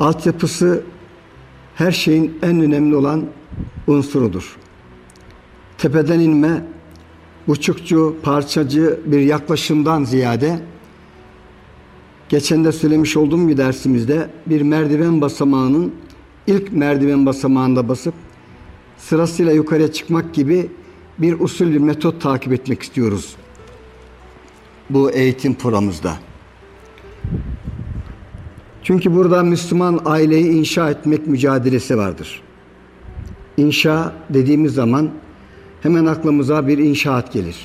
altyapısı her şeyin en önemli olan unsurudur. Tepeden inme, buçukçu, parçacı bir yaklaşımdan ziyade geçen de söylemiş olduğum bir dersimizde bir merdiven basamağının ilk merdiven basamağında basıp sırasıyla yukarıya çıkmak gibi bir usul bir metot takip etmek istiyoruz bu eğitim programımızda. Çünkü burada Müslüman aileyi inşa etmek mücadelesi vardır. İnşa dediğimiz zaman hemen aklımıza bir inşaat gelir.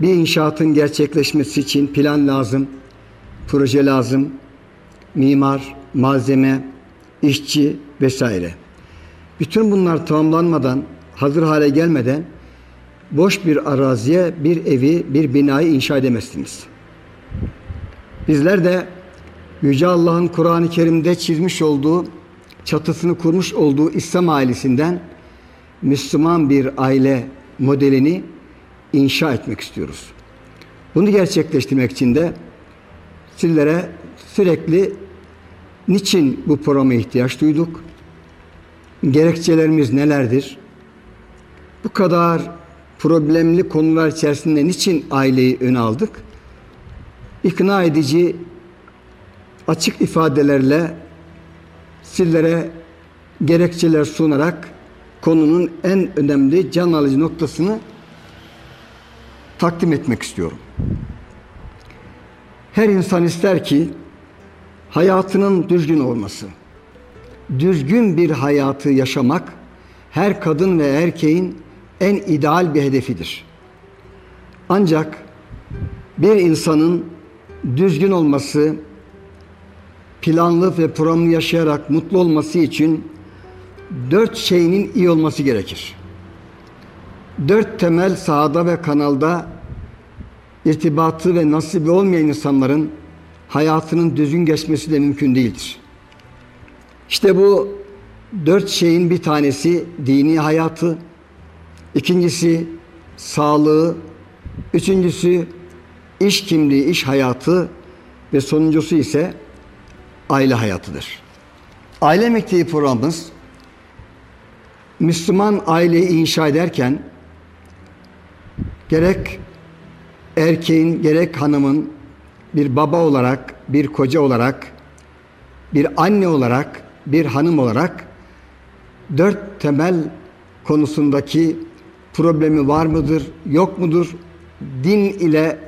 Bir inşaatın gerçekleşmesi için plan lazım, proje lazım, mimar, malzeme, işçi vesaire. Bütün bunlar tamamlanmadan, hazır hale gelmeden boş bir araziye bir evi, bir binayı inşa edemezsiniz. Bizler de Yüce Allah'ın Kur'an-ı Kerim'de çizmiş olduğu, çatısını kurmuş olduğu İslam ailesinden Müslüman bir aile modelini inşa etmek istiyoruz. Bunu gerçekleştirmek için de sizlere sürekli niçin bu programa ihtiyaç duyduk? Gerekçelerimiz nelerdir? Bu kadar problemli konular içerisinde niçin aileyi öne aldık? İkna edici açık ifadelerle sizlere gerekçeler sunarak konunun en önemli can alıcı noktasını takdim etmek istiyorum. Her insan ister ki hayatının düzgün olması. Düzgün bir hayatı yaşamak her kadın ve erkeğin en ideal bir hedefidir. Ancak bir insanın düzgün olması, planlı ve programlı yaşayarak mutlu olması için dört şeyinin iyi olması gerekir. Dört temel sahada ve kanalda irtibatı ve nasibi olmayan insanların hayatının düzgün geçmesi de mümkün değildir. İşte bu dört şeyin bir tanesi dini hayatı, ikincisi sağlığı, üçüncüsü iş kimliği, iş hayatı ve sonuncusu ise aile hayatıdır. Aile Mektebi programımız Müslüman aileyi inşa ederken gerek erkeğin gerek hanımın bir baba olarak, bir koca olarak, bir anne olarak, bir hanım olarak dört temel konusundaki problemi var mıdır, yok mudur? Din ile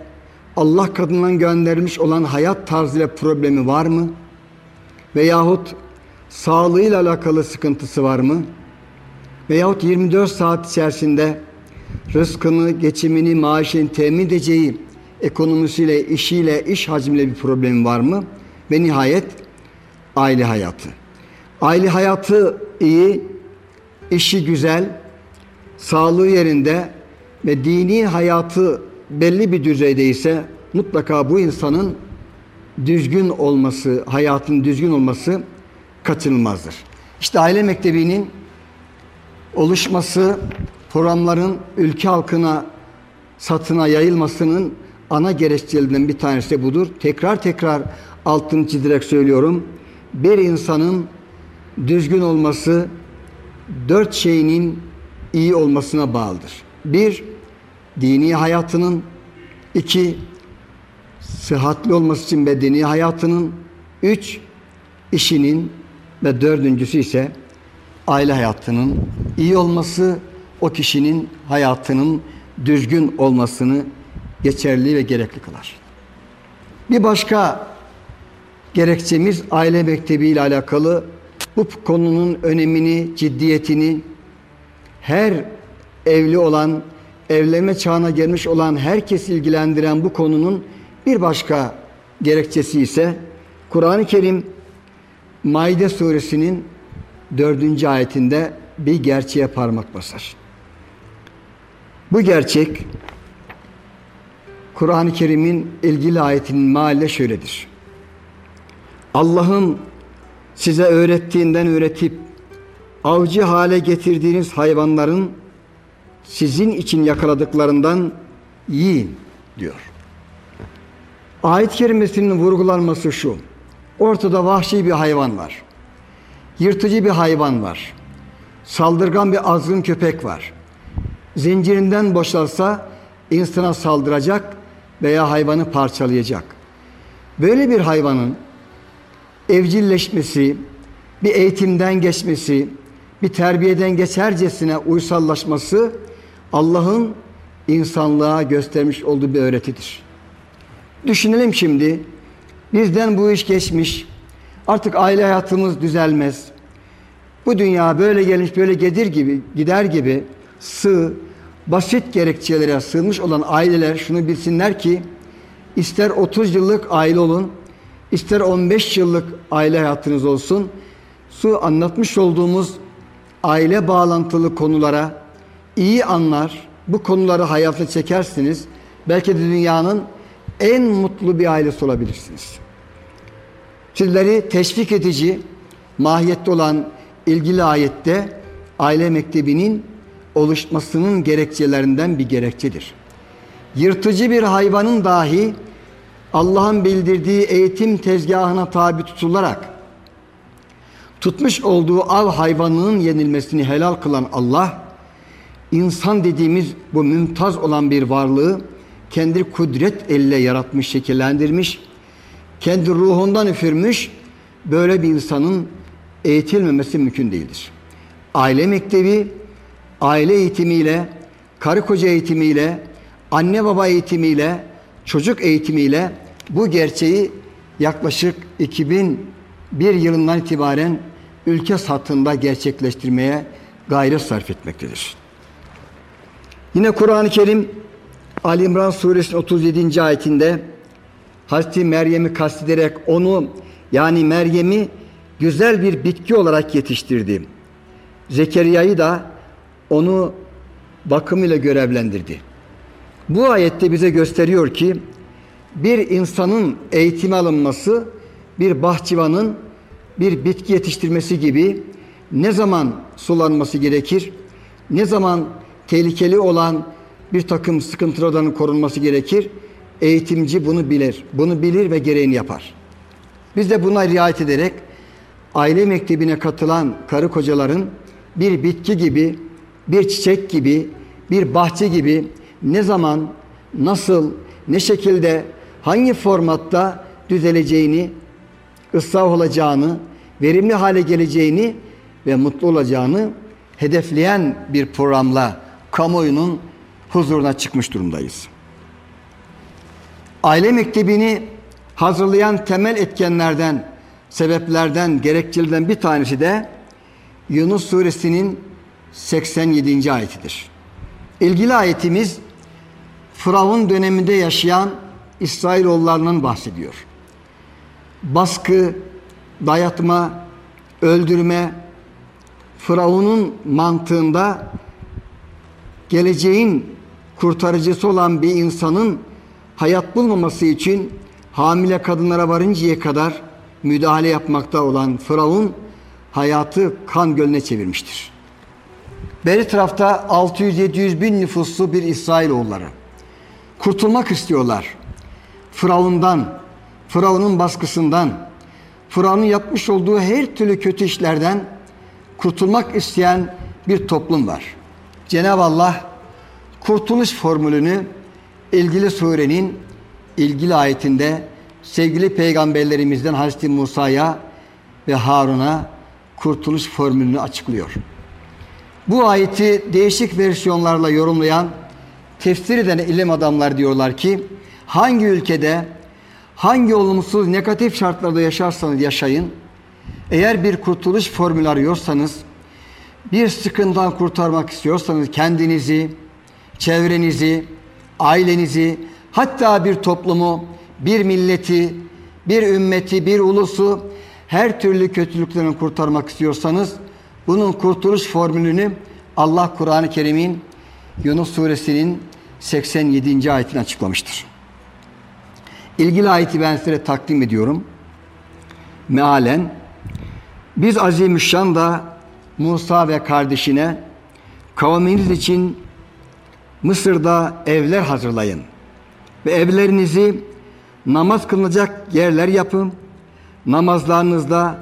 Allah kadından göndermiş olan hayat tarzıyla problemi var mı? Veyahut sağlığıyla alakalı sıkıntısı var mı? Veyahut 24 saat içerisinde rızkını, geçimini, maaşını temin edeceği ekonomisiyle, işiyle, iş hacmiyle bir problemi var mı? Ve nihayet aile hayatı. Aile hayatı iyi, işi güzel, sağlığı yerinde ve dini hayatı belli bir düzeyde ise mutlaka bu insanın düzgün olması, hayatın düzgün olması kaçınılmazdır. İşte aile mektebinin oluşması, programların ülke halkına satına yayılmasının ana gerekçelerinden bir tanesi de budur. Tekrar tekrar altını çizerek söylüyorum. Bir insanın düzgün olması dört şeyinin iyi olmasına bağlıdır. Bir, dini hayatının. iki sıhhatli olması için bedeni hayatının. Üç, işinin ve dördüncüsü ise aile hayatının iyi olması, o kişinin hayatının düzgün olmasını geçerli ve gerekli kılar. Bir başka gerekçemiz aile mektebi ile alakalı bu konunun önemini, ciddiyetini her evli olan, evlenme çağına gelmiş olan herkes ilgilendiren bu konunun bir başka gerekçesi ise Kur'an-ı Kerim Maide suresinin dördüncü ayetinde bir gerçeğe parmak basar. Bu gerçek Kur'an-ı Kerim'in ilgili ayetinin mahalle şöyledir. Allah'ın size öğrettiğinden öğretip avcı hale getirdiğiniz hayvanların sizin için yakaladıklarından yiyin diyor. Ayet kerimesinin vurgulanması şu. Ortada vahşi bir hayvan var. Yırtıcı bir hayvan var. Saldırgan bir azgın köpek var. Zincirinden boşalsa insana saldıracak veya hayvanı parçalayacak. Böyle bir hayvanın evcilleşmesi, bir eğitimden geçmesi, bir terbiyeden geçercesine uysallaşması Allah'ın insanlığa göstermiş olduğu bir öğretidir. Düşünelim şimdi, bizden bu iş geçmiş, artık aile hayatımız düzelmez. Bu dünya böyle gelmiş, böyle gelir gibi, gider gibi sığ, basit gerekçelere sığmış olan aileler şunu bilsinler ki, ister 30 yıllık aile olun, ister 15 yıllık aile hayatınız olsun, su anlatmış olduğumuz aile bağlantılı konulara iyi anlar, bu konuları hayata çekersiniz. Belki de dünyanın en mutlu bir ailesi olabilirsiniz. Sizleri teşvik edici mahiyette olan ilgili ayette aile mektebinin oluşmasının gerekçelerinden bir gerekçedir. Yırtıcı bir hayvanın dahi Allah'ın bildirdiği eğitim tezgahına tabi tutularak tutmuş olduğu av hayvanının yenilmesini helal kılan Allah, insan dediğimiz bu mümtaz olan bir varlığı kendi kudret elle yaratmış, şekillendirmiş, kendi ruhundan üfürmüş, böyle bir insanın eğitilmemesi mümkün değildir. Aile mektebi, aile eğitimiyle, karı koca eğitimiyle, anne baba eğitimiyle, çocuk eğitimiyle bu gerçeği yaklaşık 2001 yılından itibaren ülke satında gerçekleştirmeye gayret sarf etmektedir. Yine Kur'an-ı Kerim Ali İmran suresinin 37. ayetinde Hazreti Meryem'i kastederek onu yani Meryem'i güzel bir bitki olarak yetiştirdi. Zekeriya'yı da onu bakımıyla görevlendirdi. Bu ayette bize gösteriyor ki bir insanın eğitime alınması bir bahçıvanın bir bitki yetiştirmesi gibi ne zaman sulanması gerekir, ne zaman tehlikeli olan bir takım sıkıntılardan korunması gerekir. Eğitimci bunu bilir. Bunu bilir ve gereğini yapar. Biz de buna riayet ederek aile mektebine katılan karı kocaların bir bitki gibi, bir çiçek gibi, bir bahçe gibi ne zaman, nasıl, ne şekilde, hangi formatta düzeleceğini, ıslah olacağını, verimli hale geleceğini ve mutlu olacağını hedefleyen bir programla kamuoyunun huzuruna çıkmış durumdayız. Aile mektebini hazırlayan temel etkenlerden, sebeplerden, gerekçelerden bir tanesi de Yunus suresinin 87. ayetidir. İlgili ayetimiz Firavun döneminde yaşayan İsrailoğullarından bahsediyor. Baskı, dayatma, öldürme, Firavun'un mantığında geleceğin kurtarıcısı olan bir insanın hayat bulmaması için hamile kadınlara varıncaya kadar müdahale yapmakta olan Firavun hayatı kan gölüne çevirmiştir. Beri tarafta 600-700 bin nüfuslu bir İsrailoğulları. Kurtulmak istiyorlar. Firavundan, Firavun'un baskısından, Firavun'un yapmış olduğu her türlü kötü işlerden kurtulmak isteyen bir toplum var. Cenab-ı Allah kurtuluş formülünü ilgili surenin ilgili ayetinde sevgili peygamberlerimizden Hazreti Musa'ya ve Harun'a kurtuluş formülünü açıklıyor. Bu ayeti değişik versiyonlarla yorumlayan tefsir eden ilim adamlar diyorlar ki hangi ülkede hangi olumsuz negatif şartlarda yaşarsanız yaşayın eğer bir kurtuluş formülü arıyorsanız bir sıkıntıdan kurtarmak istiyorsanız kendinizi, çevrenizi, ailenizi, hatta bir toplumu, bir milleti, bir ümmeti, bir ulusu her türlü kötülüklerden kurtarmak istiyorsanız bunun kurtuluş formülünü Allah Kur'an-ı Kerim'in Yunus suresinin 87. ayetini açıklamıştır. İlgili ayeti ben size takdim ediyorum. Mealen biz Azimüşşan da Musa ve kardeşine kavminiz için Mısır'da evler hazırlayın ve evlerinizi namaz kılınacak yerler yapın. namazlarınızda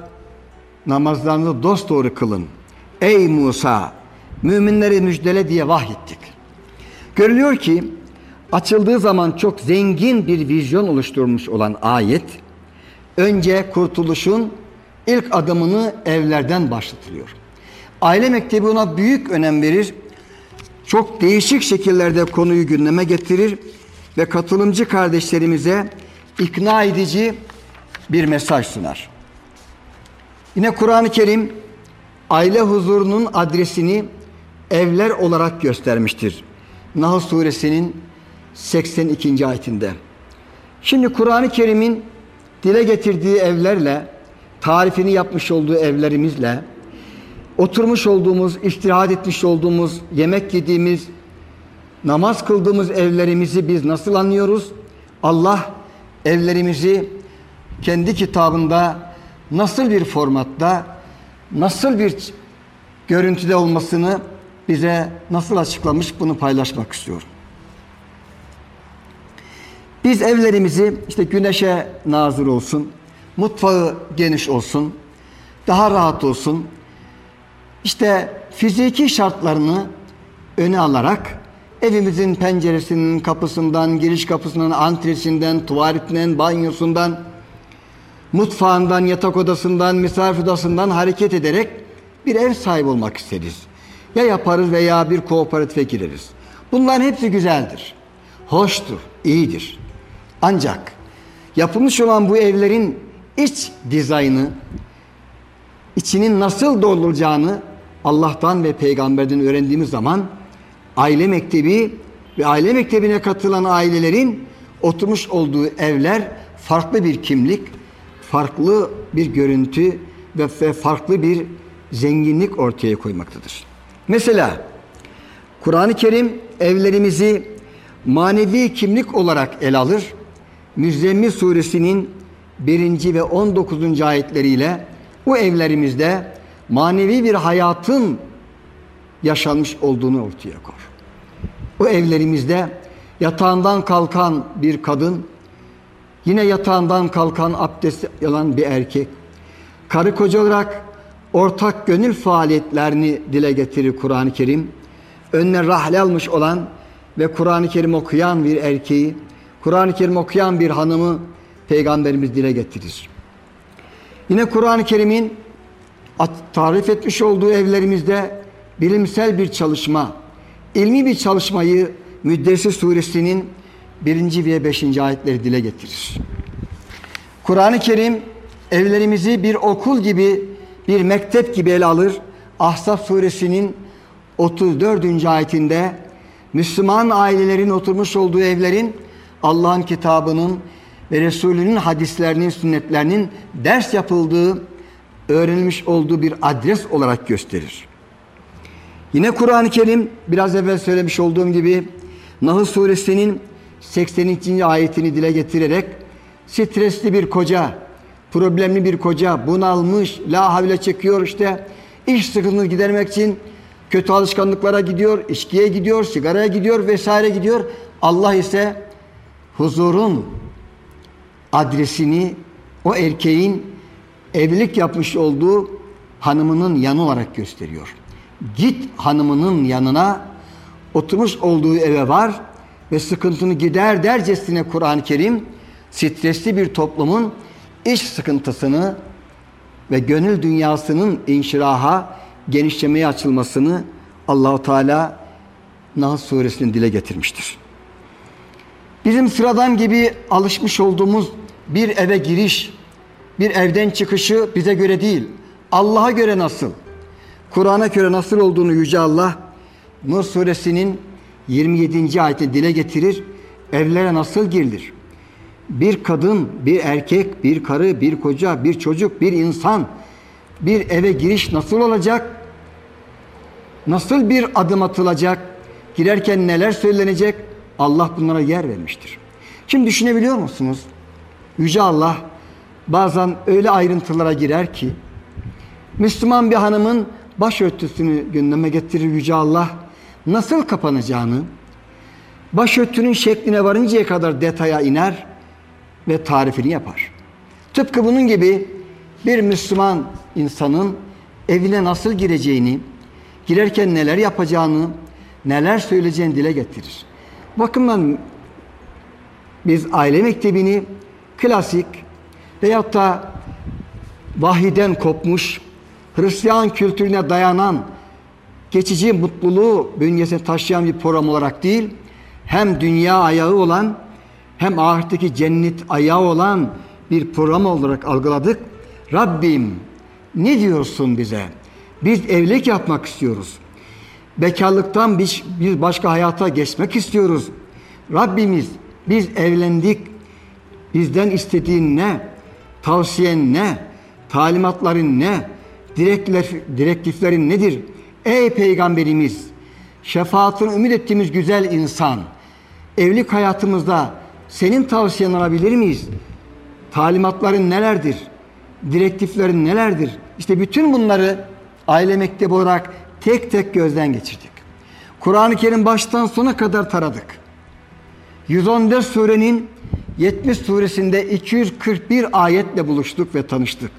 namazlarınızı dost doğru kılın. Ey Musa müminleri müjdele diye vahyettik. Görülüyor ki açıldığı zaman çok zengin bir vizyon oluşturmuş olan ayet önce kurtuluşun ilk adımını evlerden başlatılıyor. Aile mektebi ona büyük önem verir. Çok değişik şekillerde konuyu gündeme getirir ve katılımcı kardeşlerimize ikna edici bir mesaj sunar. Yine Kur'an-ı Kerim aile huzurunun adresini evler olarak göstermiştir. Nahl suresinin 82. ayetinde. Şimdi Kur'an-ı Kerim'in dile getirdiği evlerle, tarifini yapmış olduğu evlerimizle, oturmuş olduğumuz, istirahat etmiş olduğumuz, yemek yediğimiz, namaz kıldığımız evlerimizi biz nasıl anlıyoruz? Allah evlerimizi kendi kitabında nasıl bir formatta, nasıl bir görüntüde olmasını bize nasıl açıklamış bunu paylaşmak istiyorum. Biz evlerimizi işte güneşe nazır olsun, mutfağı geniş olsun, daha rahat olsun. İşte fiziki şartlarını öne alarak evimizin penceresinin kapısından, giriş kapısından, antresinden, tuvaletinden, banyosundan, mutfağından, yatak odasından, misafir odasından hareket ederek bir ev sahibi olmak isteriz. Ya yaparız veya bir kooperatife gireriz. Bunların hepsi güzeldir. Hoştur, iyidir. Ancak yapılmış olan bu evlerin iç dizaynı, içinin nasıl dolduracağını Allah'tan ve peygamberden öğrendiğimiz zaman aile mektebi ve aile mektebine katılan ailelerin oturmuş olduğu evler farklı bir kimlik, farklı bir görüntü ve farklı bir zenginlik ortaya koymaktadır. Mesela Kur'an-ı Kerim evlerimizi manevi kimlik olarak ele alır. Müzzemmil suresinin 1. ve 19. ayetleriyle bu evlerimizde manevi bir hayatın yaşanmış olduğunu ortaya koyar. O evlerimizde yatağından kalkan bir kadın, yine yatağından kalkan abdest alan bir erkek, karı koca olarak ortak gönül faaliyetlerini dile getirir Kur'an-ı Kerim. Önüne rahle almış olan ve Kur'an-ı Kerim okuyan bir erkeği, Kur'an-ı Kerim okuyan bir hanımı Peygamberimiz dile getirir. Yine Kur'an-ı Kerim'in tarif etmiş olduğu evlerimizde bilimsel bir çalışma, ilmi bir çalışmayı Müddessir suresinin birinci ve beşinci ayetleri dile getirir. Kur'an-ı Kerim evlerimizi bir okul gibi, bir mektep gibi ele alır. Ahzab suresinin 34. ayetinde Müslüman ailelerin oturmuş olduğu evlerin Allah'ın kitabının ve Resulünün hadislerinin, sünnetlerinin ders yapıldığı, öğrenilmiş olduğu bir adres olarak gösterir. Yine Kur'an-ı Kerim biraz evvel söylemiş olduğum gibi Nahl suresinin 82. ayetini dile getirerek stresli bir koca, problemli bir koca, bunalmış, la havle çekiyor işte iş sıkıntını gidermek için kötü alışkanlıklara gidiyor, içkiye gidiyor, sigaraya gidiyor vesaire gidiyor. Allah ise huzurun adresini o erkeğin evlilik yapmış olduğu hanımının yanı olarak gösteriyor. Git hanımının yanına oturmuş olduğu eve var ve sıkıntını gider dercesine Kur'an-ı Kerim stresli bir toplumun iş sıkıntısını ve gönül dünyasının inşiraha, genişlemeye açılmasını Allahu Teala Nahl suresinin dile getirmiştir. Bizim sıradan gibi alışmış olduğumuz bir eve giriş, bir evden çıkışı bize göre değil. Allah'a göre nasıl? Kur'an'a göre nasıl olduğunu Yüce Allah Nur suresinin 27. ayeti dile getirir. Evlere nasıl girilir? Bir kadın, bir erkek, bir karı, bir koca, bir çocuk, bir insan bir eve giriş nasıl olacak? Nasıl bir adım atılacak? Girerken neler söylenecek? Allah bunlara yer vermiştir. Şimdi düşünebiliyor musunuz? Yüce Allah bazen öyle ayrıntılara girer ki Müslüman bir hanımın başörtüsünü gündeme getirir Yüce Allah nasıl kapanacağını başörtünün şekline varıncaya kadar detaya iner ve tarifini yapar. Tıpkı bunun gibi bir Müslüman insanın evine nasıl gireceğini, girerken neler yapacağını, neler söyleyeceğini dile getirir. Bakımdan biz aile mektebini klasik veyahut da vahiden kopmuş, Hristiyan kültürüne dayanan, geçici mutluluğu bünyesine taşıyan bir program olarak değil, hem dünya ayağı olan hem ahiretteki cennet ayağı olan bir program olarak algıladık. Rabbim ne diyorsun bize? Biz evlilik yapmak istiyoruz. Bekarlıktan biz başka hayata geçmek istiyoruz. Rabbimiz biz evlendik. Bizden istediğin ne? Tavsiyen ne? Talimatların ne? Direktifler, direktiflerin nedir? Ey peygamberimiz, şefaatini ümit ettiğimiz güzel insan, evlilik hayatımızda senin tavsiyen alabilir miyiz? Talimatların nelerdir? Direktiflerin nelerdir? İşte bütün bunları aile mektebi olarak tek tek gözden geçirdik. Kur'an-ı Kerim baştan sona kadar taradık. 114 surenin 70 suresinde 241 ayetle buluştuk ve tanıştık.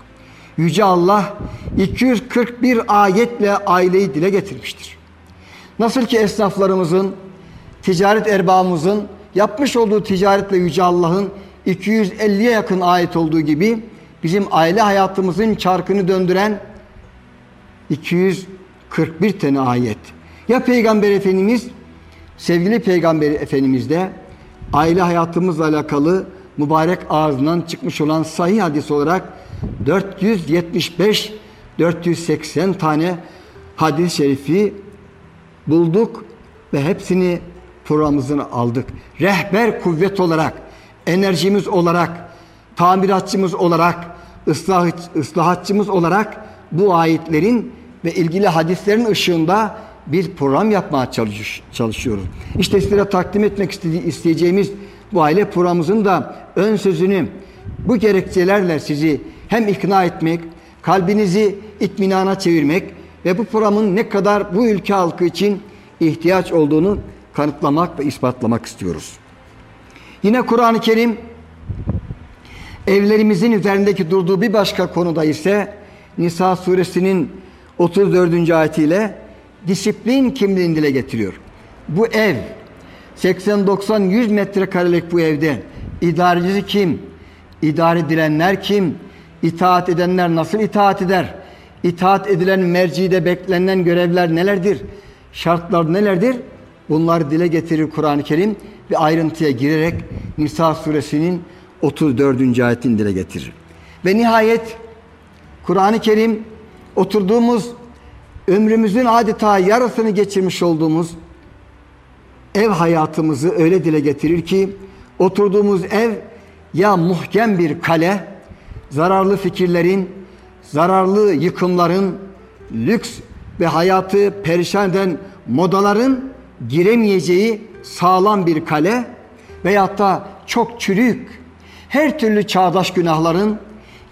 Yüce Allah 241 ayetle aileyi dile getirmiştir. Nasıl ki esnaflarımızın, ticaret erbabımızın yapmış olduğu ticaretle Yüce Allah'ın 250'ye yakın ayet olduğu gibi bizim aile hayatımızın çarkını döndüren 241 tane ayet. Ya Peygamber Efendimiz, sevgili Peygamber Efendimiz de aile hayatımızla alakalı mübarek ağzından çıkmış olan sahih hadis olarak 475 480 tane hadis-i şerifi bulduk ve hepsini programımızın aldık. Rehber kuvvet olarak, enerjimiz olarak, tamiratçımız olarak, ıslah, ıslahatçımız olarak bu ayetlerin ve ilgili hadislerin ışığında bir program yapmaya çalış, çalışıyoruz. İşte sizlere takdim etmek isteyeceğimiz bu aile programımızın da ön sözünü bu gerekçelerle sizi hem ikna etmek, kalbinizi itminana çevirmek ve bu programın ne kadar bu ülke halkı için ihtiyaç olduğunu kanıtlamak ve ispatlamak istiyoruz. Yine Kur'an-ı Kerim evlerimizin üzerindeki durduğu bir başka konuda ise Nisa suresinin 34. ayetiyle disiplin kimliğini dile getiriyor. Bu ev 80-90-100 metrekarelik bu evde idarecisi kim? İdare edilenler kim? İtaat edenler nasıl itaat eder? İtaat edilen mercide beklenen görevler nelerdir? Şartlar nelerdir? Bunları dile getirir Kur'an-ı Kerim ve ayrıntıya girerek Nisa suresinin 34. ayetini dile getirir. Ve nihayet Kur'an-ı Kerim oturduğumuz ömrümüzün adeta yarısını geçirmiş olduğumuz ev hayatımızı öyle dile getirir ki oturduğumuz ev ya muhkem bir kale, zararlı fikirlerin, zararlı yıkımların, lüks ve hayatı perişan eden modaların giremeyeceği sağlam bir kale veyahut da çok çürük, her türlü çağdaş günahların,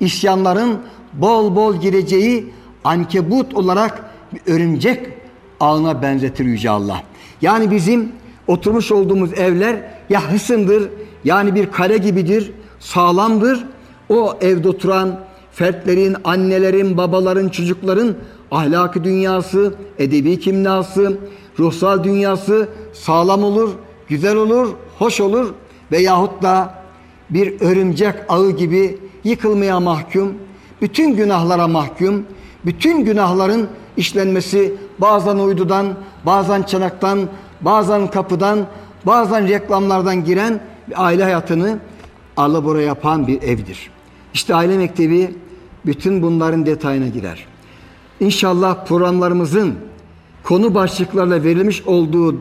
isyanların bol bol gireceği ankebut olarak örümcek ağına benzetir Yüce Allah. Yani bizim oturmuş olduğumuz evler ya hısındır yani bir kale gibidir, sağlamdır. O evde oturan fertlerin, annelerin, babaların, çocukların ahlaki dünyası, edebi kimyası, ruhsal dünyası sağlam olur, güzel olur, hoş olur veyahut da bir örümcek ağı gibi yıkılmaya mahkum, bütün günahlara mahkum, bütün günahların işlenmesi bazen uydudan, bazen çanaktan, bazen kapıdan, bazen reklamlardan giren bir aile hayatını alabora yapan bir evdir. İşte aile mektebi bütün bunların detayına girer. İnşallah programlarımızın konu başlıklarla verilmiş olduğu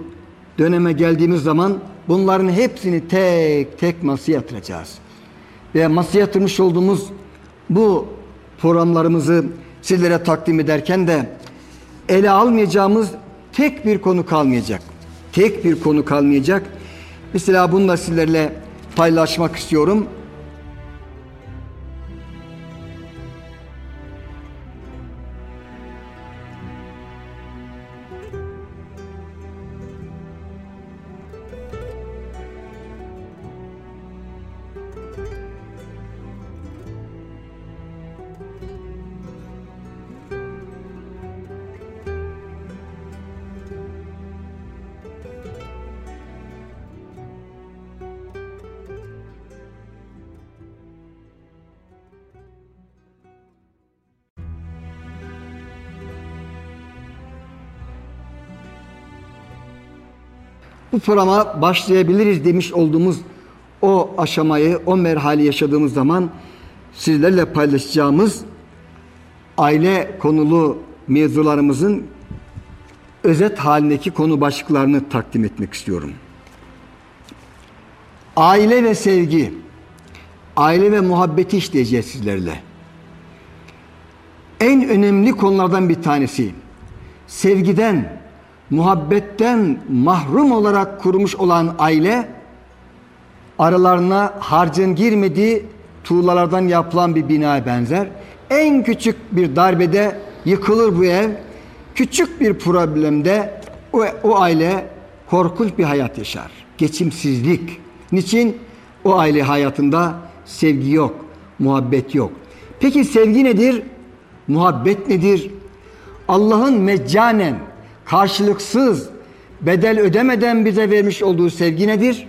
döneme geldiğimiz zaman bunların hepsini tek tek masaya yatıracağız. Ve masaya yatırmış olduğumuz bu programlarımızı sizlere takdim ederken de ele almayacağımız tek bir konu kalmayacak. Tek bir konu kalmayacak. Mesela bunu da sizlerle paylaşmak istiyorum. Bu programa başlayabiliriz demiş olduğumuz o aşamayı, o merhali yaşadığımız zaman sizlerle paylaşacağımız aile konulu mevzularımızın özet halindeki konu başlıklarını takdim etmek istiyorum. Aile ve sevgi, aile ve muhabbeti işleyeceğiz sizlerle. En önemli konulardan bir tanesi sevgiden, muhabbetten mahrum olarak kurmuş olan aile aralarına harcın girmediği tuğlalardan yapılan bir binaya benzer. En küçük bir darbede yıkılır bu ev. Küçük bir problemde o, o aile korkunç bir hayat yaşar. Geçimsizlik. Niçin? O aile hayatında sevgi yok, muhabbet yok. Peki sevgi nedir? Muhabbet nedir? Allah'ın meccanen, karşılıksız, bedel ödemeden bize vermiş olduğu sevgi nedir?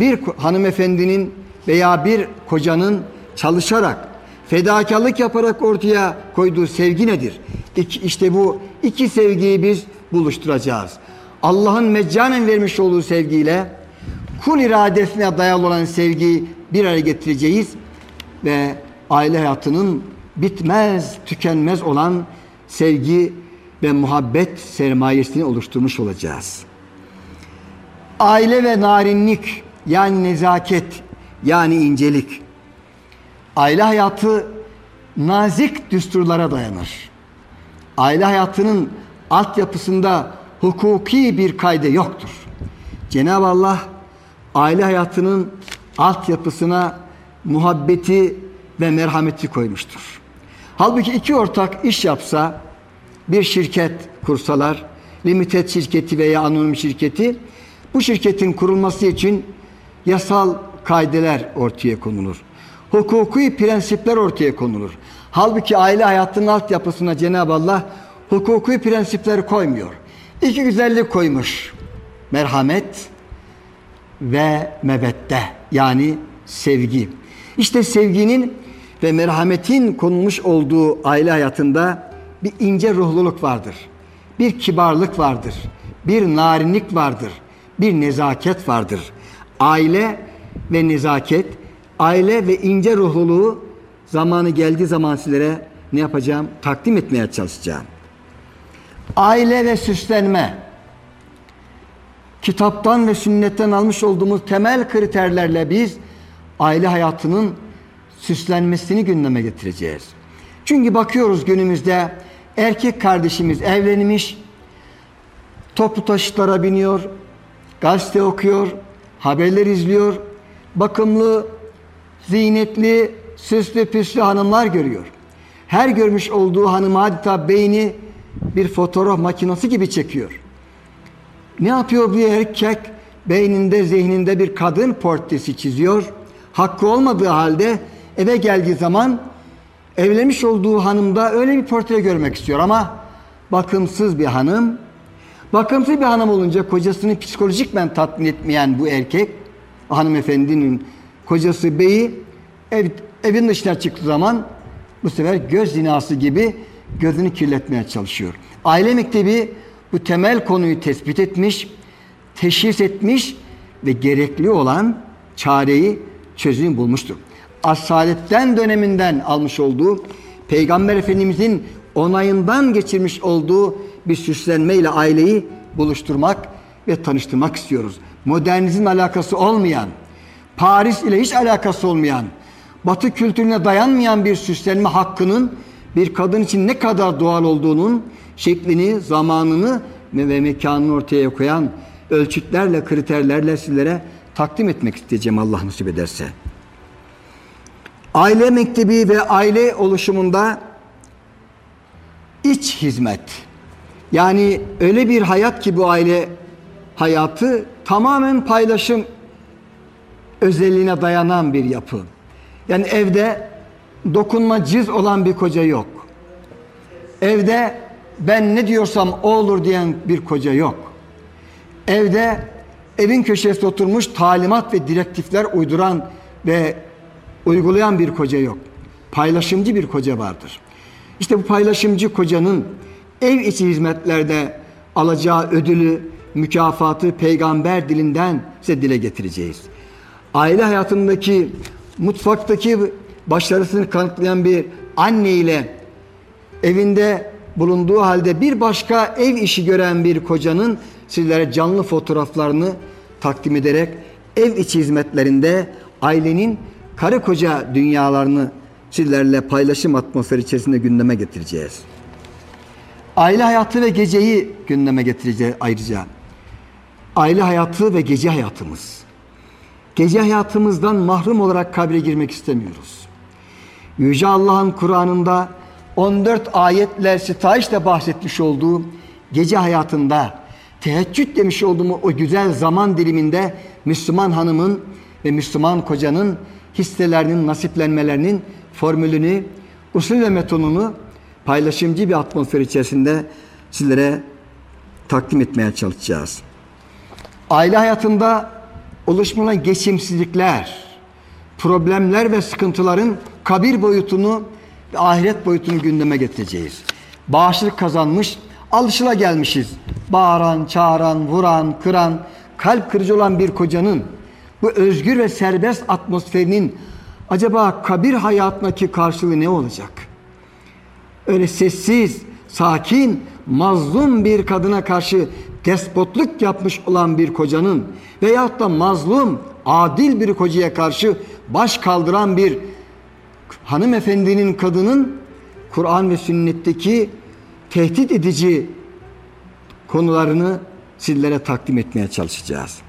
Bir hanımefendinin veya bir kocanın çalışarak, fedakarlık yaparak ortaya koyduğu sevgi nedir? İki, işte bu iki sevgiyi biz buluşturacağız. Allah'ın meccanen vermiş olduğu sevgiyle kul iradesine dayalı olan sevgiyi bir araya getireceğiz ve aile hayatının bitmez, tükenmez olan sevgi ve muhabbet sermayesini oluşturmuş olacağız. Aile ve narinlik yani nezaket yani incelik. Aile hayatı nazik düsturlara dayanır. Aile hayatının altyapısında hukuki bir kaydı yoktur. Cenab-ı Allah aile hayatının altyapısına muhabbeti ve merhameti koymuştur. Halbuki iki ortak iş yapsa, bir şirket kursalar, limited şirketi veya anonim şirketi, bu şirketin kurulması için yasal kaideler ortaya konulur. Hukuki prensipler ortaya konulur. Halbuki aile hayatının altyapısına Cenab-ı Allah hukuki prensipleri koymuyor. İki güzellik koymuş. Merhamet ve mebette yani sevgi. İşte sevginin ve merhametin konulmuş olduğu aile hayatında bir ince ruhluluk vardır. Bir kibarlık vardır. Bir narinlik vardır. Bir nezaket vardır. Aile ve nezaket, aile ve ince ruhluluğu zamanı geldiği zaman sizlere ne yapacağım? Takdim etmeye çalışacağım. Aile ve süslenme. Kitaptan ve sünnetten almış olduğumuz temel kriterlerle biz aile hayatının süslenmesini gündeme getireceğiz. Çünkü bakıyoruz günümüzde erkek kardeşimiz evlenmiş, toplu taşıtlara biniyor, gazete okuyor, haberler izliyor, bakımlı, ziynetli, süslü püslü hanımlar görüyor. Her görmüş olduğu hanım adeta beyni bir fotoğraf makinesi gibi çekiyor. Ne yapıyor bu erkek? Beyninde, zihninde bir kadın portresi çiziyor. Hakkı olmadığı halde eve geldiği zaman evlenmiş olduğu hanımda öyle bir portre görmek istiyor ama bakımsız bir hanım. Bakımsız bir hanım olunca kocasını psikolojikmen tatmin etmeyen bu erkek, hanımefendinin kocası beyi ev, evin dışına çıktığı zaman bu sefer göz zinası gibi gözünü kirletmeye çalışıyor. Aile mektebi bu temel konuyu tespit etmiş, teşhis etmiş ve gerekli olan çareyi, çözüm bulmuştur. Asaletten döneminden almış olduğu, Peygamber Efendimizin onayından geçirmiş olduğu bir süslenmeyle aileyi buluşturmak ve tanıştırmak istiyoruz. Modernizm alakası olmayan, Paris ile hiç alakası olmayan, Batı kültürüne dayanmayan bir süslenme hakkının bir kadın için ne kadar doğal olduğunun şeklini, zamanını ve mekanını ortaya koyan ölçütlerle, kriterlerle sizlere takdim etmek isteyeceğim Allah nasip ederse. Aile mektebi ve aile oluşumunda iç hizmet. Yani öyle bir hayat ki bu aile hayatı tamamen paylaşım özelliğine dayanan bir yapı. Yani evde dokunma ciz olan bir koca yok. Evde ben ne diyorsam o olur diyen bir koca yok. Evde evin köşesinde oturmuş talimat ve direktifler uyduran ve uygulayan bir koca yok. Paylaşımcı bir koca vardır. İşte bu paylaşımcı kocanın ev içi hizmetlerde alacağı ödülü mükafatı peygamber dilinden size dile getireceğiz. Aile hayatındaki, mutfaktaki başarısını kanıtlayan bir anne ile evinde bulunduğu halde bir başka ev işi gören bir kocanın sizlere canlı fotoğraflarını takdim ederek ev içi hizmetlerinde ailenin karı koca dünyalarını sizlerle paylaşım atmosferi içerisinde gündeme getireceğiz. Aile hayatı ve geceyi gündeme getireceğiz ayrıca. Aile hayatı ve gece hayatımız. Gece hayatımızdan mahrum olarak kabre girmek istemiyoruz. Yüce Allah'ın Kur'an'ında 14 ayetle sitayişle bahsetmiş olduğu gece hayatında teheccüd demiş olduğum o güzel zaman diliminde Müslüman hanımın ve Müslüman kocanın hisselerinin, nasiplenmelerinin formülünü, usul ve metodunu paylaşımcı bir atmosfer içerisinde sizlere takdim etmeye çalışacağız. Aile hayatında oluşmulan geçimsizlikler, problemler ve sıkıntıların kabir boyutunu ve ahiret boyutunu gündeme getireceğiz. Bağışlık kazanmış, alışıla gelmişiz. Bağıran, çağıran, vuran, kıran, kalp kırıcı olan bir kocanın bu özgür ve serbest atmosferinin acaba kabir hayatındaki karşılığı ne olacak? Öyle sessiz, sakin, mazlum bir kadına karşı despotluk yapmış olan bir kocanın veyahut da mazlum, adil bir kocaya karşı baş kaldıran bir hanımefendinin, kadının Kur'an ve sünnetteki tehdit edici konularını sizlere takdim etmeye çalışacağız.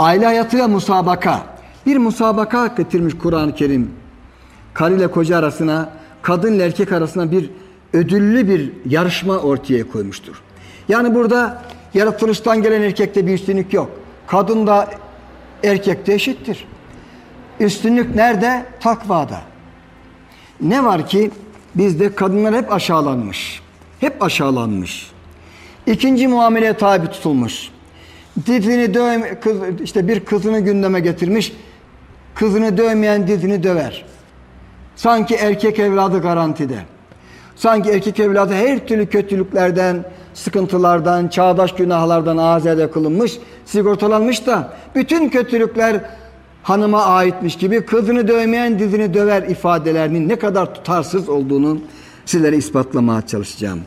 Aile hayatı ve musabaka. Bir musabaka getirmiş Kur'an-ı Kerim. Karı ile koca arasına, kadın ile erkek arasına bir ödüllü bir yarışma ortaya koymuştur. Yani burada yaratılıştan gelen erkekte bir üstünlük yok. Kadın da erkek de eşittir. Üstünlük nerede? Takvada. Ne var ki bizde kadınlar hep aşağılanmış. Hep aşağılanmış. İkinci muameleye tabi tutulmuş. Dizini dövme, kız, işte bir kızını gündeme getirmiş. Kızını dövmeyen dizini döver. Sanki erkek evladı garantide. Sanki erkek evladı her türlü kötülüklerden, sıkıntılardan, çağdaş günahlardan azade kılınmış, sigortalanmış da bütün kötülükler hanıma aitmiş gibi kızını dövmeyen dizini döver ifadelerinin ne kadar tutarsız olduğunu sizlere ispatlamaya çalışacağım.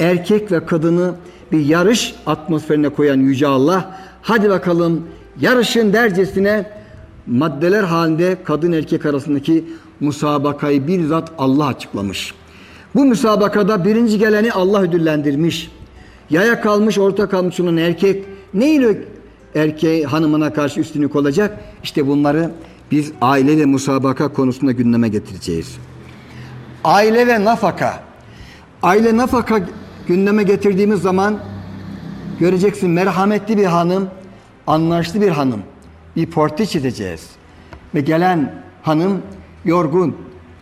Erkek ve kadını bir yarış atmosferine koyan Yüce Allah, hadi bakalım yarışın dercesine maddeler halinde kadın erkek arasındaki musabakayı bizzat Allah açıklamış. Bu müsabakada birinci geleni Allah ödüllendirmiş. Yaya kalmış, orta kalmış olan erkek neyle erkeği hanımına karşı üstünlük olacak? İşte bunları biz aile ve musabaka konusunda gündeme getireceğiz. Aile ve nafaka. Aile nafaka gündeme getirdiğimiz zaman göreceksin merhametli bir hanım, anlaşlı bir hanım. Bir portre çizeceğiz. Ve gelen hanım yorgun,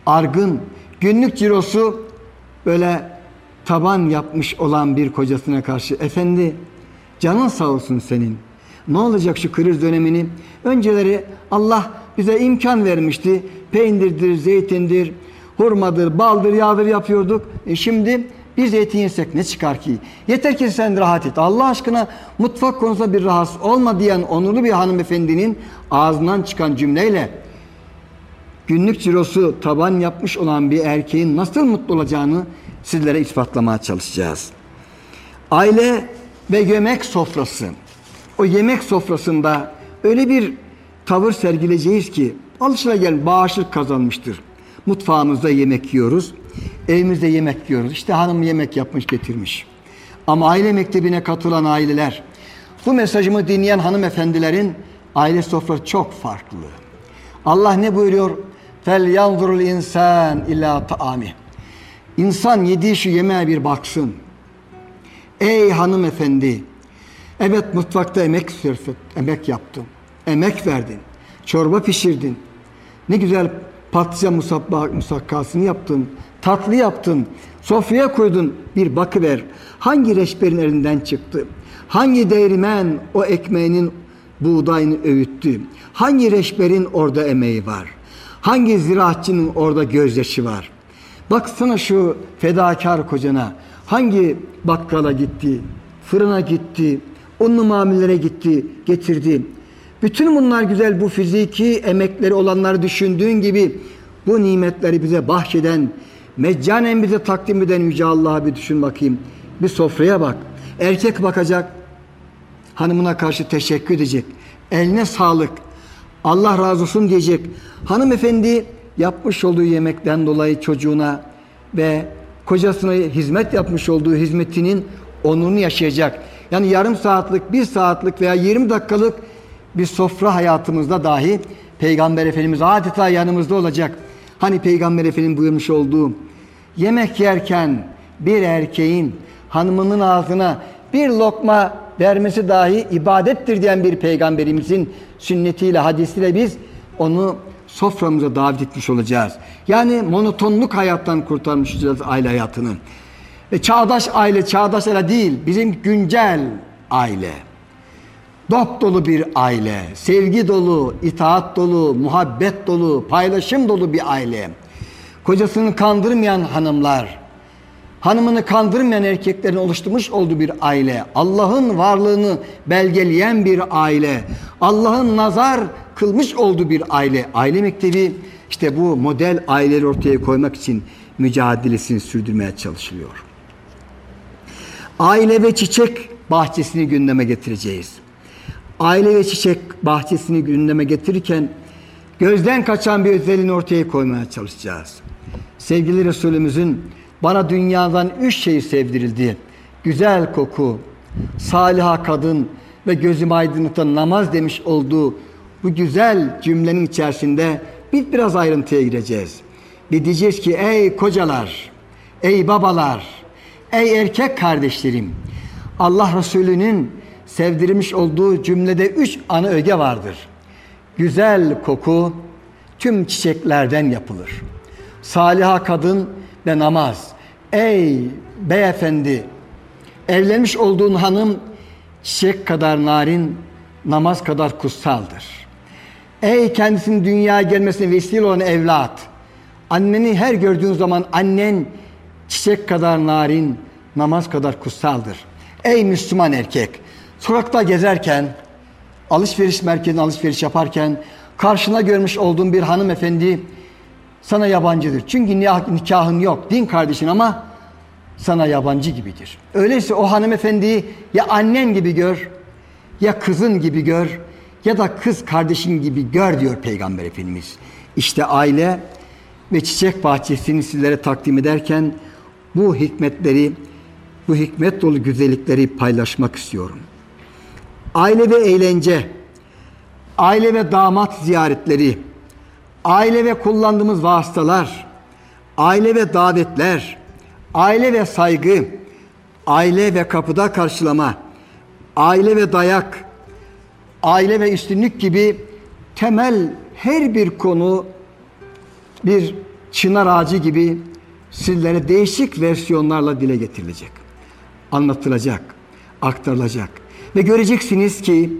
argın, günlük cirosu böyle taban yapmış olan bir kocasına karşı efendi canın sağ olsun senin. Ne olacak şu kriz dönemini? Önceleri Allah bize imkan vermişti. Peynirdir, zeytindir, hurmadır, baldır, yağdır yapıyorduk. E şimdi bir zeytin yesek ne çıkar ki? Yeter ki sen rahat et. Allah aşkına mutfak konusunda bir rahatsız olma diyen onurlu bir hanımefendinin ağzından çıkan cümleyle günlük cirosu taban yapmış olan bir erkeğin nasıl mutlu olacağını sizlere ispatlamaya çalışacağız. Aile ve yemek sofrası. O yemek sofrasında öyle bir tavır sergileyeceğiz ki alışılagelmiş bağışıklık kazanmıştır. Mutfağımızda yemek yiyoruz. Evimizde yemek yiyoruz. İşte hanım yemek yapmış getirmiş. Ama aile mektebine katılan aileler, bu mesajımı dinleyen hanımefendilerin aile sofrası çok farklı. Allah ne buyuruyor? Fel yanzurul insan illa taami. İnsan yediği şu yemeğe bir baksın. Ey hanımefendi, evet mutfakta emek sürfet, emek yaptın, emek verdin, çorba pişirdin, ne güzel patlıcan musakkasını yaptın, tatlı yaptın, sofraya koydun, bir bakıver. Hangi reçberin elinden çıktı? Hangi değirmen o ekmeğinin buğdayını öğüttü? Hangi reçberin orada emeği var? Hangi ziraatçının orada gözyaşı var? Baksana şu fedakar kocana. Hangi bakkala gitti? fırına gitti, unlu mamillere gitti, getirdi. Bütün bunlar güzel bu fiziki emekleri olanları düşündüğün gibi bu nimetleri bize bahşeden, meccanen bize takdim eden Yüce Allah'a bir düşün bakayım. Bir sofraya bak. Erkek bakacak, hanımına karşı teşekkür edecek. Eline sağlık. Allah razı olsun diyecek. Hanımefendi yapmış olduğu yemekten dolayı çocuğuna ve kocasına hizmet yapmış olduğu hizmetinin onurunu yaşayacak. Yani yarım saatlik, bir saatlik veya 20 dakikalık bir sofra hayatımızda dahi Peygamber Efendimiz adeta yanımızda olacak. Hani Peygamber Efendimiz buyurmuş olduğu yemek yerken bir erkeğin hanımının ağzına bir lokma vermesi dahi ibadettir diyen bir peygamberimizin sünnetiyle, hadisiyle biz onu soframıza davet etmiş olacağız. Yani monotonluk hayattan kurtarmış olacağız aile hayatını. Ve çağdaş aile, çağdaş aile değil, bizim güncel aile. Dop dolu bir aile, sevgi dolu, itaat dolu, muhabbet dolu, paylaşım dolu bir aile. Kocasını kandırmayan hanımlar, hanımını kandırmayan erkeklerin oluşturmuş olduğu bir aile, Allah'ın varlığını belgeleyen bir aile, Allah'ın nazar kılmış olduğu bir aile, aile mektebi işte bu model aileleri ortaya koymak için mücadelesini sürdürmeye çalışılıyor. Aile ve çiçek bahçesini gündeme getireceğiz. Aile ve çiçek bahçesini gündeme getirirken gözden kaçan bir özelliğini ortaya koymaya çalışacağız. Sevgili Resulümüzün bana dünyadan üç şey sevdirildi. Güzel koku, saliha kadın ve gözüm aydınlıkta namaz demiş olduğu bu güzel cümlenin içerisinde bir biraz ayrıntıya gireceğiz. Bir diyeceğiz ki ey kocalar, ey babalar, ey erkek kardeşlerim, Allah Resulü'nün sevdirmiş olduğu cümlede üç ana öge vardır. Güzel koku tüm çiçeklerden yapılır. Saliha kadın ve namaz. Ey beyefendi, evlenmiş olduğun hanım çiçek kadar narin, namaz kadar kutsaldır. Ey kendisinin dünyaya gelmesine vesile olan evlat, anneni her gördüğün zaman annen çiçek kadar narin, namaz kadar kutsaldır. Ey Müslüman erkek, sokakta gezerken, alışveriş merkezinde alışveriş yaparken karşına görmüş olduğun bir hanımefendi sana yabancıdır. Çünkü nikahın yok, din kardeşin ama sana yabancı gibidir. Öyleyse o hanımefendiyi ya annen gibi gör, ya kızın gibi gör, ya da kız kardeşin gibi gör diyor Peygamber Efendimiz. İşte aile ve çiçek bahçesini sizlere takdim ederken bu hikmetleri, bu hikmet dolu güzellikleri paylaşmak istiyorum. Aile ve eğlence, aile ve damat ziyaretleri, aile ve kullandığımız vasıtalar, aile ve davetler, aile ve saygı, aile ve kapıda karşılama, aile ve dayak, aile ve üstünlük gibi temel her bir konu bir çınar ağacı gibi sizlere değişik versiyonlarla dile getirilecek. Anlatılacak, aktarılacak. Ve göreceksiniz ki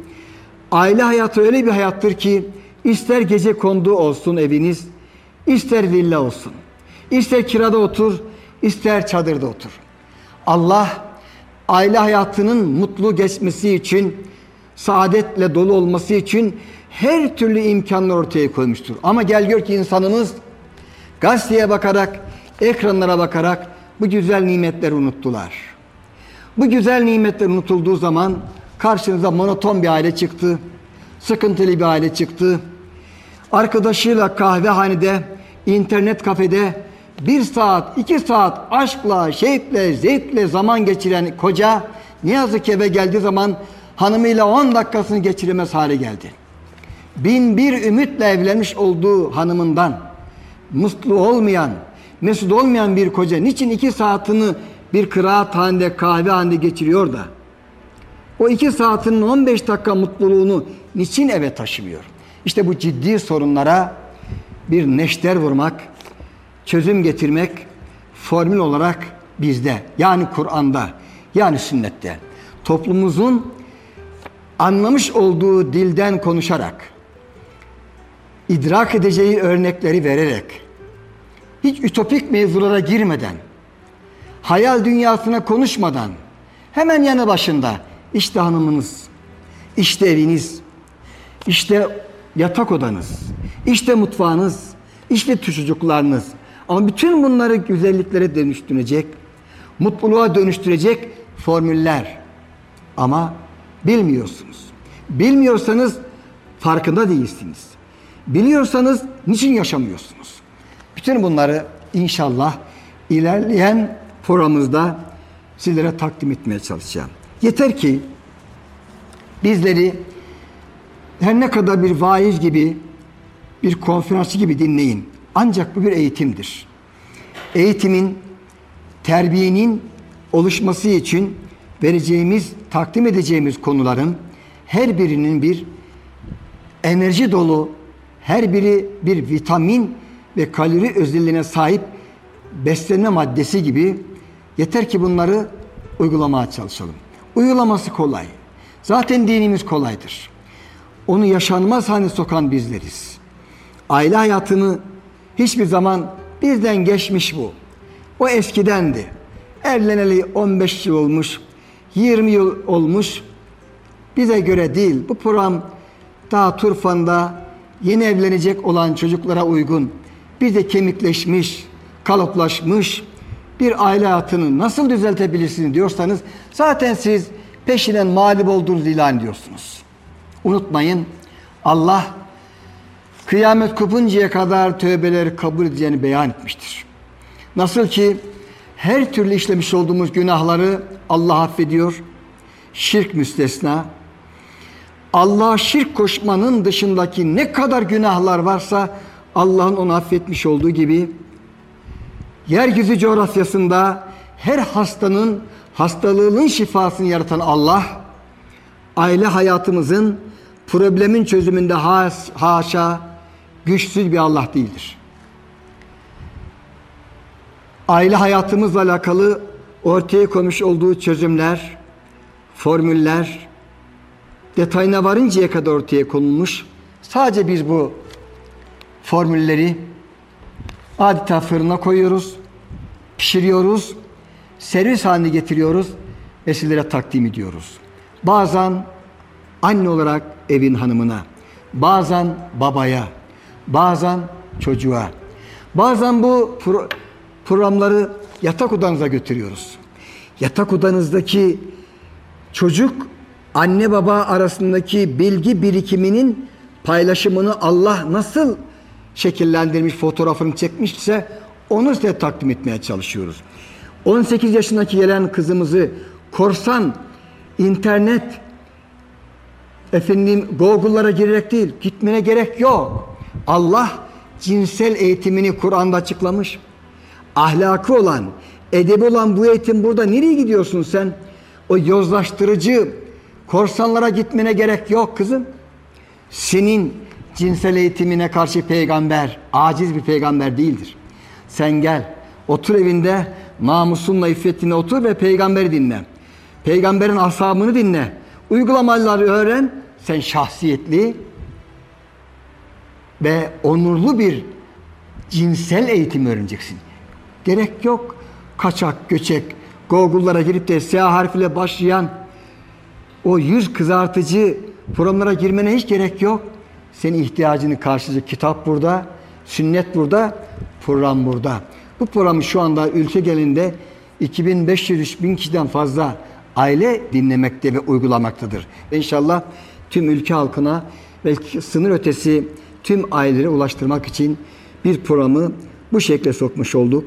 aile hayatı öyle bir hayattır ki ister gece kondu olsun eviniz, ister villa olsun, ister kirada otur, ister çadırda otur. Allah aile hayatının mutlu geçmesi için, saadetle dolu olması için her türlü imkanlar ortaya koymuştur. Ama gel gör ki insanımız gazeteye bakarak, ekranlara bakarak bu güzel nimetleri unuttular. Bu güzel nimetler unutulduğu zaman karşınıza monoton bir aile çıktı. Sıkıntılı bir aile çıktı. Arkadaşıyla kahvehanede, internet kafede bir saat, iki saat aşkla, şevkle, zevkle zaman geçiren koca ne yazık ki eve geldiği zaman hanımıyla 10 dakikasını geçiremez hale geldi. Bin bir ümitle evlenmiş olduğu hanımından mutlu olmayan, mesut olmayan bir koca niçin iki saatini bir kıraathanede, kahvehanede geçiriyor da o iki saatinin 15 dakika mutluluğunu niçin eve taşımıyor? İşte bu ciddi sorunlara bir neşter vurmak, çözüm getirmek formül olarak bizde yani Kur'an'da yani sünnette toplumumuzun anlamış olduğu dilden konuşarak idrak edeceği örnekleri vererek hiç ütopik mevzulara girmeden hayal dünyasına konuşmadan Hemen yanı başında. İşte hanımınız, işte eviniz, işte yatak odanız, işte mutfağınız, işte çocuklarınız. Ama bütün bunları güzelliklere dönüştürecek, mutluluğa dönüştürecek formüller. Ama bilmiyorsunuz. Bilmiyorsanız farkında değilsiniz. Biliyorsanız niçin yaşamıyorsunuz? Bütün bunları inşallah ilerleyen programımızda sizlere takdim etmeye çalışacağım. Yeter ki bizleri her ne kadar bir vaiz gibi, bir konferansçı gibi dinleyin. Ancak bu bir eğitimdir. Eğitimin, terbiyenin oluşması için vereceğimiz, takdim edeceğimiz konuların her birinin bir enerji dolu, her biri bir vitamin ve kalori özelliğine sahip beslenme maddesi gibi yeter ki bunları uygulamaya çalışalım. Uygulaması kolay. Zaten dinimiz kolaydır. Onu yaşanmaz hale sokan bizleriz. Aile hayatını hiçbir zaman bizden geçmiş bu. O eskidendi. Evleneli 15 yıl olmuş, 20 yıl olmuş. Bize göre değil. Bu program daha Turfan'da yeni evlenecek olan çocuklara uygun. Bir de kemikleşmiş, kalıplaşmış bir aile hayatını nasıl düzeltebilirsiniz diyorsanız zaten siz peşinen mağlup olduğunuzu ilan ediyorsunuz. Unutmayın Allah kıyamet kopuncaya kadar tövbeleri kabul edeceğini beyan etmiştir. Nasıl ki her türlü işlemiş olduğumuz günahları Allah affediyor. Şirk müstesna. Allah'a şirk koşmanın dışındaki ne kadar günahlar varsa Allah'ın onu affetmiş olduğu gibi yeryüzü coğrafyasında her hastanın hastalığının şifasını yaratan Allah aile hayatımızın problemin çözümünde has, haşa güçsüz bir Allah değildir. Aile hayatımızla alakalı ortaya koymuş olduğu çözümler, formüller detayına varıncaya kadar ortaya konulmuş. Sadece biz bu formülleri adeta fırına koyuyoruz, pişiriyoruz, servis haline getiriyoruz ve sizlere takdim ediyoruz. Bazen anne olarak evin hanımına, bazen babaya, bazen çocuğa, bazen bu pro- programları yatak odanıza götürüyoruz. Yatak odanızdaki çocuk anne baba arasındaki bilgi birikiminin paylaşımını Allah nasıl şekillendirmiş, fotoğrafını çekmişse onu size takdim etmeye çalışıyoruz. 18 yaşındaki gelen kızımızı korsan, internet, efendim Google'lara girerek değil, gitmene gerek yok. Allah cinsel eğitimini Kur'an'da açıklamış. Ahlakı olan, edebi olan bu eğitim burada nereye gidiyorsun sen? O yozlaştırıcı korsanlara gitmene gerek yok kızım. Senin cinsel eğitimine karşı peygamber, aciz bir peygamber değildir. Sen gel, otur evinde, namusunla, iffetinle otur ve peygamberi dinle. Peygamberin ashabını dinle. Uygulamaları öğren. Sen şahsiyetli ve onurlu bir cinsel eğitim öğreneceksin. Gerek yok kaçak, göçek, Google'lara girip de S harfiyle başlayan o yüz kızartıcı programlara girmene hiç gerek yok. Senin ihtiyacını karşılayacak kitap burada, sünnet burada, program burada. Bu programı şu anda ülke genelinde 2500-3000 kişiden fazla aile dinlemekte ve uygulamaktadır. İnşallah tüm ülke halkına ve sınır ötesi tüm ailelere ulaştırmak için bir programı bu şekle sokmuş olduk.